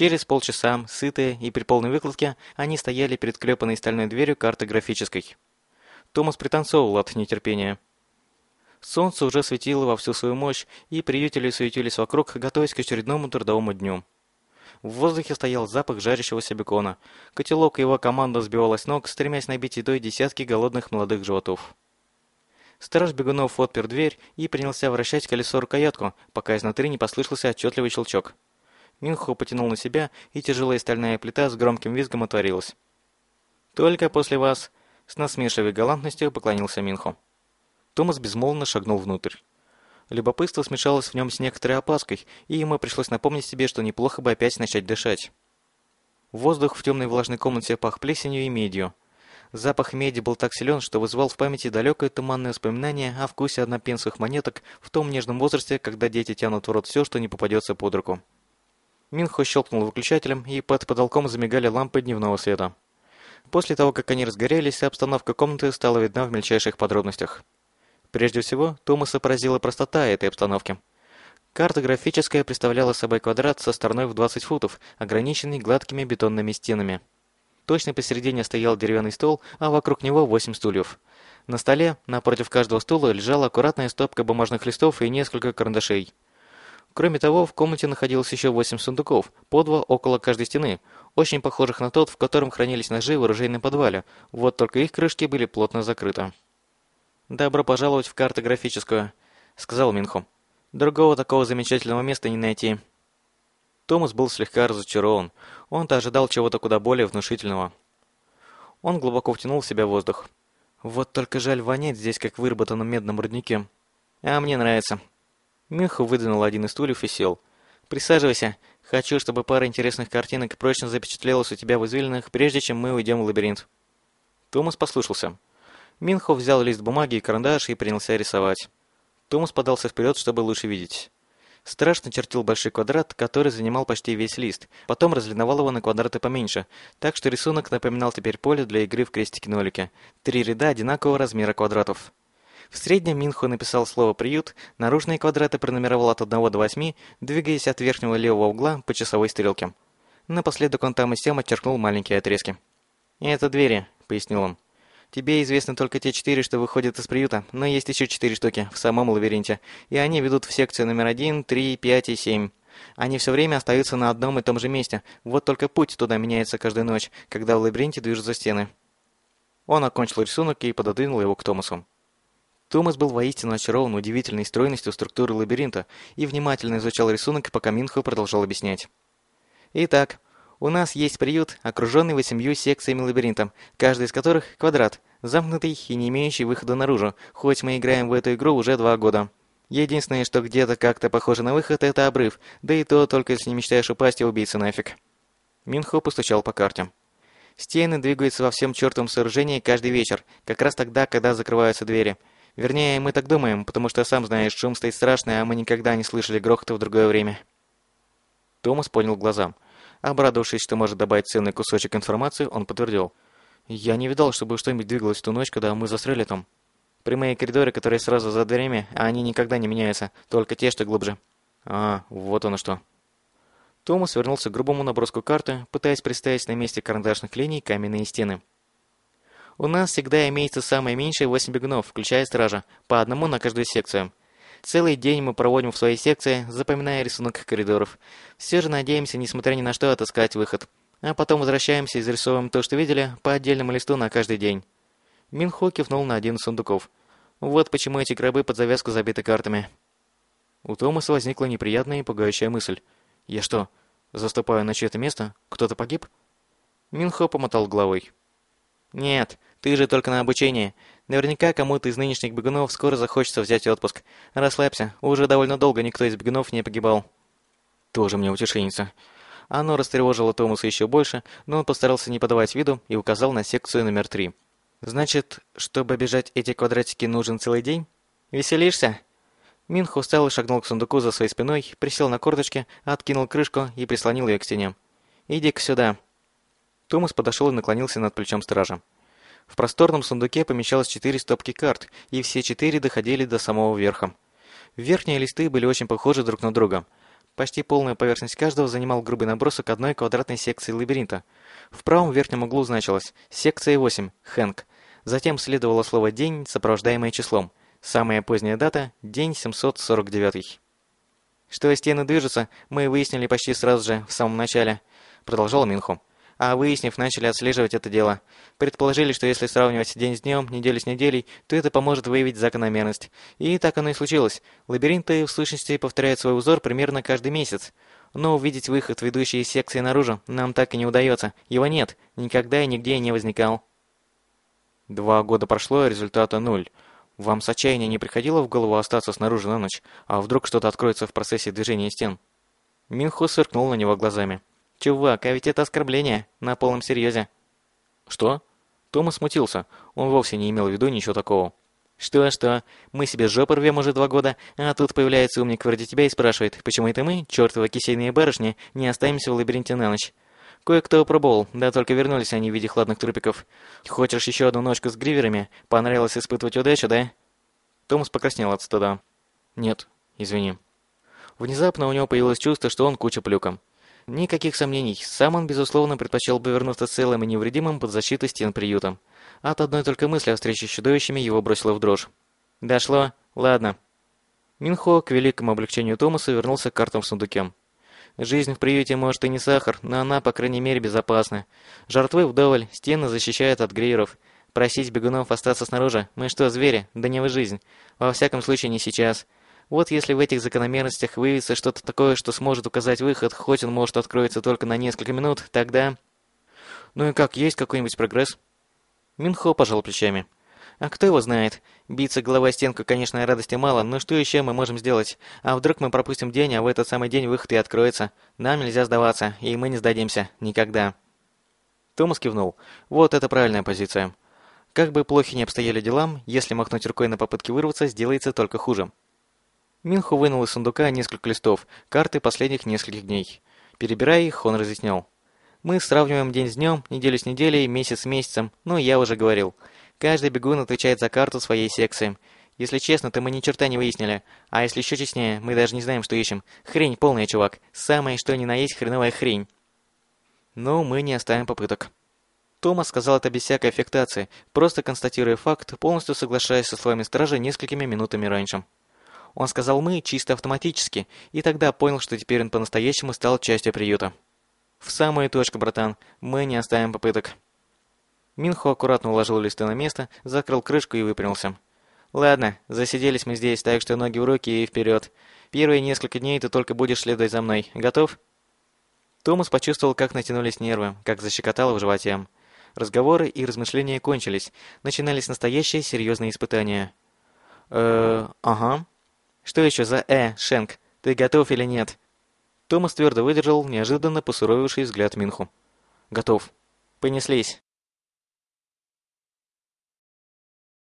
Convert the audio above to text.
Через полчаса, сытые и при полной выкладке, они стояли перед клепанной стальной дверью картографической. Томас пританцовывал от нетерпения. Солнце уже светило во всю свою мощь, и приютели суетились вокруг, готовясь к очередному трудовому дню. В воздухе стоял запах жарящегося бекона. Котелок и его команда сбивалась ног, стремясь набить едой десятки голодных молодых животов. Страж бегунов отпер дверь и принялся вращать колесо-рукоятку, пока изнутри не послышался отчетливый щелчок. Минхо потянул на себя, и тяжелая стальная плита с громким визгом отворилась. «Только после вас», — с насмешливой галантностью поклонился Минхо. Томас безмолвно шагнул внутрь. Любопытство смешалось в нем с некоторой опаской, и ему пришлось напомнить себе, что неплохо бы опять начать дышать. Воздух в темной влажной комнате пах плесенью и медью. Запах меди был так силен, что вызвал в памяти далекое туманное воспоминание о вкусе однопенсовых монеток в том нежном возрасте, когда дети тянут в рот все, что не попадется под руку. Минхо щелкнул выключателем, и под потолком замигали лампы дневного света. После того, как они разгорелись, обстановка комнаты стала видна в мельчайших подробностях. Прежде всего, Томаса поразила простота этой обстановки. Карта графическая представляла собой квадрат со стороной в 20 футов, ограниченный гладкими бетонными стенами. Точно посередине стоял деревянный стол, а вокруг него восемь стульев. На столе, напротив каждого стула, лежала аккуратная стопка бумажных листов и несколько карандашей. Кроме того, в комнате находилось еще восемь сундуков, по два около каждой стены, очень похожих на тот, в котором хранились ножи в оружейном подвале, вот только их крышки были плотно закрыты. «Добро пожаловать в картографическую», — сказал Минхо. «Другого такого замечательного места не найти». Томас был слегка разочарован. Он-то ожидал чего-то куда более внушительного. Он глубоко втянул в себя воздух. Вот только жаль вонять здесь, как в выработанном медном руднике. А мне нравится. Миху выдвинул один из стульев и сел. Присаживайся. Хочу, чтобы пара интересных картинок прочно запечатлелась у тебя в извилинах, прежде чем мы уйдем в лабиринт. Томас послушался. Минхо взял лист бумаги и карандаш и принялся рисовать. Томас подался вперед, чтобы лучше видеть. Страж начертил большой квадрат, который занимал почти весь лист, потом разлиновал его на квадраты поменьше, так что рисунок напоминал теперь поле для игры в крестики-нолики. Три ряда одинакового размера квадратов. В среднем Минхо написал слово «приют», наружные квадраты пронумеровал от 1 до 8, двигаясь от верхнего левого угла по часовой стрелке. Напоследок он там и сям отчеркнул маленькие отрезки. «Это двери», — пояснил он. Тебе известны только те четыре, что выходят из приюта, но есть еще четыре штуки в самом лабиринте, и они ведут в секцию номер один, три, пять и семь. Они все время остаются на одном и том же месте, вот только путь туда меняется каждую ночь, когда в лабиринте движутся стены. Он окончил рисунок и пододвинул его к Томасу. Томас был воистину очарован удивительной стройностью структуры лабиринта и внимательно изучал рисунок, пока Минхо продолжал объяснять. Итак, у нас есть приют, окруженный восемью секциями лабиринта, каждый из которых – квадрат, замкнутый и не имеющий выхода наружу, хоть мы играем в эту игру уже два года. Единственное, что где-то как-то похоже на выход, это обрыв, да и то только если не мечтаешь упасть и убиться нафиг. Минхо постучал по карте. Стены двигаются во всем чертовом сооружении каждый вечер, как раз тогда, когда закрываются двери. Вернее, мы так думаем, потому что, сам знаешь, шум стоит страшный, а мы никогда не слышали грохота в другое время. Томас поднял глаза. Обрадовавшись, что может добавить ценный кусочек информации, он подтвердил. «Я не видал, чтобы что-нибудь двигалось в ту ночь, когда мы застряли там. Прямые коридоры, которые сразу за дверями, а они никогда не меняются, только те, что глубже». «А, вот оно что». Томас вернулся к грубому наброску карты, пытаясь представить на месте карандашных линий каменные стены. «У нас всегда имеется самое меньшее 8 бегунов, включая стража, по одному на каждую секцию. Целый день мы проводим в своей секции, запоминая рисунок коридоров. Все же надеемся, несмотря ни на что, отыскать выход. А потом возвращаемся и зарисовываем то, что видели, по отдельному листу на каждый день. Минхо кивнул на один из сундуков. Вот почему эти гробы под завязку забиты картами. У Томаса возникла неприятная и пугающая мысль. «Я что, заступаю на чье-то место? Кто-то погиб?» Минхо помотал головой. «Нет, ты же только на обучение. Наверняка кому-то из нынешних бегунов скоро захочется взять отпуск. Расслабься, уже довольно долго никто из бегунов не погибал. Тоже мне утешенница. Оно растревожило Томаса еще больше, но он постарался не подавать виду и указал на секцию номер три. «Значит, чтобы обижать эти квадратики, нужен целый день? Веселишься?» Минх устал и шагнул к сундуку за своей спиной, присел на корточки, откинул крышку и прислонил ее к стене. «Иди-ка сюда». Томас подошел и наклонился над плечом стража. В просторном сундуке помещалось четыре стопки карт, и все четыре доходили до самого верха. Верхние листы были очень похожи друг на друга. Почти полную поверхность каждого занимал грубый набросок одной квадратной секции лабиринта. В правом верхнем углу значилось «Секция 8. Хэнк». Затем следовало слово «день», сопровождаемое числом. Самая поздняя дата – день 749. Что стены движутся, мы выяснили почти сразу же, в самом начале, продолжал Минху. А выяснив, начали отслеживать это дело. Предположили, что если сравнивать день с днем, неделю с неделей, то это поможет выявить закономерность. И так оно и случилось. Лабиринты, в сущности, повторяют свой узор примерно каждый месяц. Но увидеть выход, ведущий из секции наружу, нам так и не удается. Его нет, никогда и нигде не возникал. Два года прошло, а результата нуль. Вам с отчаяния не приходило в голову остаться снаружи на ночь, а вдруг что-то откроется в процессе движения стен? Минху сверкнул на него глазами. «Чувак, а ведь это оскорбление, на полном серьезе». «Что?» Томас смутился. Он вовсе не имел в виду ничего такого. «Что-что? Мы себе жопу рвем уже два года, а тут появляется умник вроде тебя и спрашивает, почему это мы, чертова кисейные барышни, не останемся в лабиринте на ночь?» Кое-кто пробовал, да только вернулись они в виде хладных трупиков. Хочешь еще одну ночку с гриверами? Понравилось испытывать удачу, да? Томас покраснел от стыда. Нет, извини. Внезапно у него появилось чувство, что он куча плюком. Никаких сомнений, сам он, безусловно, предпочел бы вернуться целым и невредимым под защитой стен приюта. От одной только мысли о встрече с чудовищами его бросило в дрожь. Дошло? Ладно. Минхо, к великому облегчению Томаса, вернулся к картам в сундуке. Жизнь в приюте может и не сахар, но она, по крайней мере, безопасна. Жертвы вдоволь, стены защищают от гриеров. Просить бегунов остаться снаружи? Мы что, звери? Да не вы жизнь. Во всяком случае, не сейчас. Вот если в этих закономерностях выявится что-то такое, что сможет указать выход, хоть он может откроется только на несколько минут, тогда... Ну и как, есть какой-нибудь прогресс? Минхо пожал плечами. А кто его знает? Биться головой о стенку, конечно, радости мало, но что еще мы можем сделать? А вдруг мы пропустим день, а в этот самый день выход и откроется? Нам нельзя сдаваться, и мы не сдадимся. Никогда. Томас кивнул. Вот это правильная позиция. Как бы плохи ни обстояли делам, если махнуть рукой на попытки вырваться, сделается только хуже. Минху вынул из сундука несколько листов, карты последних нескольких дней. Перебирая их, он разъяснял. Мы сравниваем день с днем, неделю с неделей, месяц с месяцем, ну, я уже говорил. Каждый бегун отвечает за карту своей секции. Если честно, то мы ни черта не выяснили. А если еще честнее, мы даже не знаем, что ищем. Хрень полная, чувак. Самое что ни на есть хреновая хрень. Но мы не оставим попыток. Томас сказал это без всякой аффектации, просто констатируя факт, полностью соглашаясь со словами стража несколькими минутами раньше. Он сказал «мы» чисто автоматически, и тогда понял, что теперь он по-настоящему стал частью приюта. «В самую точку, братан. Мы не оставим попыток». Минхо аккуратно уложил листы на место, закрыл крышку и выпрямился. «Ладно, засиделись мы здесь, так что ноги в руки и вперед. Первые несколько дней ты только будешь следовать за мной. Готов?» Томас почувствовал, как натянулись нервы, как защекотало в животе. Разговоры и размышления кончились. Начинались настоящие серьезные испытания. э ага. Что еще за «э», Шенк? Ты готов или нет?» Томас твердо выдержал неожиданно посуровивший взгляд Минху. «Готов. Понеслись».